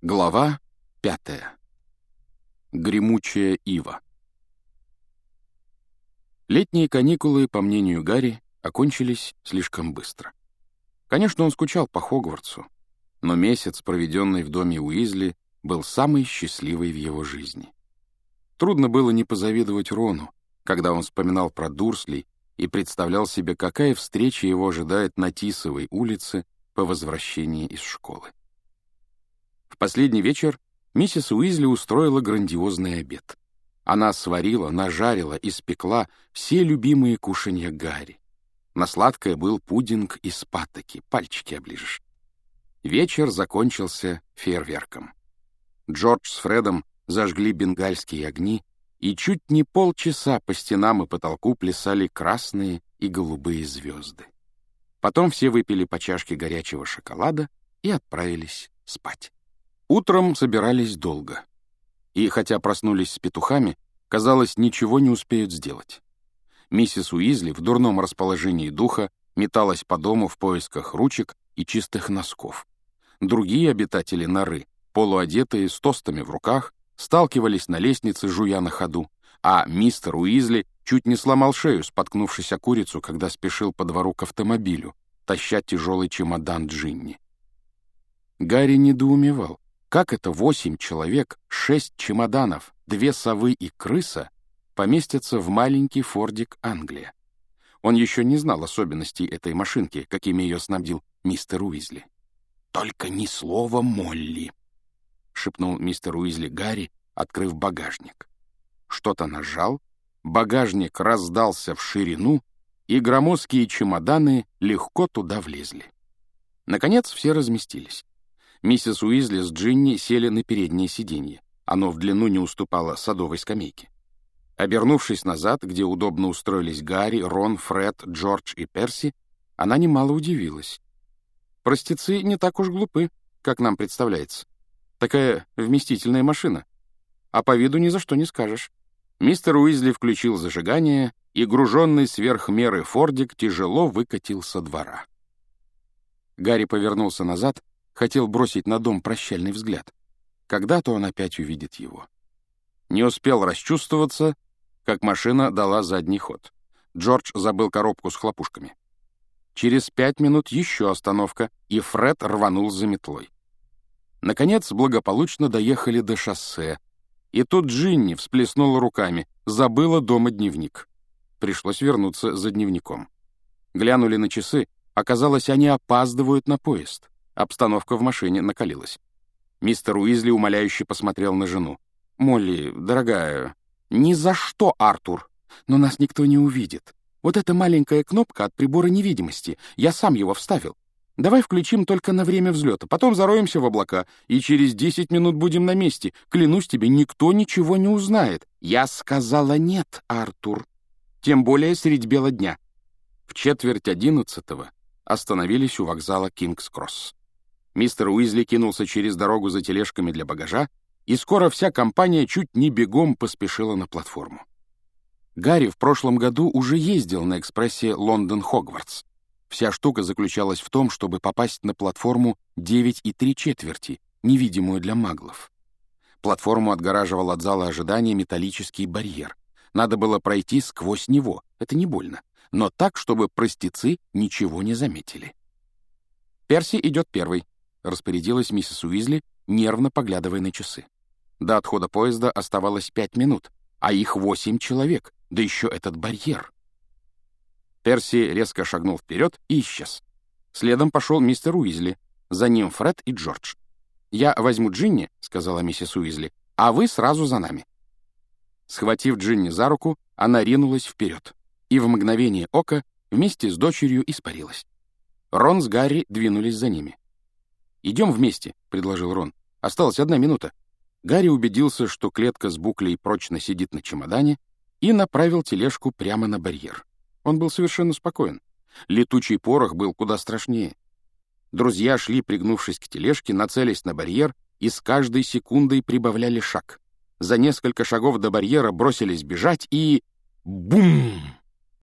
Глава пятая. Гремучая ива. Летние каникулы, по мнению Гарри, окончились слишком быстро. Конечно, он скучал по Хогвартсу, но месяц, проведенный в доме Уизли, был самый счастливый в его жизни. Трудно было не позавидовать Рону, когда он вспоминал про Дурсли и представлял себе, какая встреча его ожидает на Тисовой улице по возвращении из школы. В последний вечер миссис Уизли устроила грандиозный обед. Она сварила, нажарила, испекла все любимые кушанья Гарри. На сладкое был пудинг из патоки, пальчики оближешь. Вечер закончился фейерверком. Джордж с Фредом зажгли бенгальские огни, и чуть не полчаса по стенам и потолку плясали красные и голубые звезды. Потом все выпили по чашке горячего шоколада и отправились спать. Утром собирались долго. И хотя проснулись с петухами, казалось, ничего не успеют сделать. Миссис Уизли в дурном расположении духа металась по дому в поисках ручек и чистых носков. Другие обитатели норы, полуодетые, с тостами в руках, сталкивались на лестнице, жуя на ходу, а мистер Уизли чуть не сломал шею, споткнувшись о курицу, когда спешил по двору к автомобилю, таща тяжелый чемодан Джинни. Гарри недоумевал. Как это восемь человек, шесть чемоданов, две совы и крыса поместятся в маленький фордик Англия? Он еще не знал особенностей этой машинки, какими ее снабдил мистер Уизли. «Только ни слова Молли!» — шепнул мистер Уизли Гарри, открыв багажник. Что-то нажал, багажник раздался в ширину, и громоздкие чемоданы легко туда влезли. Наконец все разместились. Миссис Уизли с Джинни сели на переднее сиденье. Оно в длину не уступало садовой скамейке. Обернувшись назад, где удобно устроились Гарри, Рон, Фред, Джордж и Перси, она немало удивилась. Простецы не так уж глупы, как нам представляется. Такая вместительная машина. А по виду ни за что не скажешь. Мистер Уизли включил зажигание, и груженный сверх меры фордик тяжело выкатил со двора. Гарри повернулся назад хотел бросить на дом прощальный взгляд. Когда-то он опять увидит его. Не успел расчувствоваться, как машина дала задний ход. Джордж забыл коробку с хлопушками. Через пять минут еще остановка, и Фред рванул за метлой. Наконец, благополучно доехали до шоссе, и тут Джинни всплеснула руками, забыла дома дневник. Пришлось вернуться за дневником. Глянули на часы, оказалось, они опаздывают на поезд. Обстановка в машине накалилась. Мистер Уизли умоляюще посмотрел на жену. «Молли, дорогая...» «Ни за что, Артур! Но нас никто не увидит. Вот эта маленькая кнопка от прибора невидимости. Я сам его вставил. Давай включим только на время взлета, потом зароемся в облака, и через десять минут будем на месте. Клянусь тебе, никто ничего не узнает. Я сказала нет, Артур. Тем более средь бела дня. В четверть одиннадцатого остановились у вокзала Кингс-Кросс. Мистер Уизли кинулся через дорогу за тележками для багажа, и скоро вся компания чуть не бегом поспешила на платформу. Гарри в прошлом году уже ездил на экспрессе Лондон-Хогвартс. Вся штука заключалась в том, чтобы попасть на платформу 9 и 3 четверти, невидимую для маглов. Платформу отгораживал от зала ожидания металлический барьер. Надо было пройти сквозь него, это не больно, но так, чтобы простецы ничего не заметили. Перси идет первый, — распорядилась миссис Уизли, нервно поглядывая на часы. До отхода поезда оставалось пять минут, а их восемь человек, да еще этот барьер. Перси резко шагнул вперед и исчез. Следом пошел мистер Уизли, за ним Фред и Джордж. «Я возьму Джинни», — сказала миссис Уизли, — «а вы сразу за нами». Схватив Джинни за руку, она ринулась вперед и в мгновение ока вместе с дочерью испарилась. Рон с Гарри двинулись за ними. «Идем вместе», — предложил Рон. «Осталась одна минута». Гарри убедился, что клетка с буклей прочно сидит на чемодане, и направил тележку прямо на барьер. Он был совершенно спокоен. Летучий порох был куда страшнее. Друзья шли, пригнувшись к тележке, нацелясь на барьер, и с каждой секундой прибавляли шаг. За несколько шагов до барьера бросились бежать и... Бум!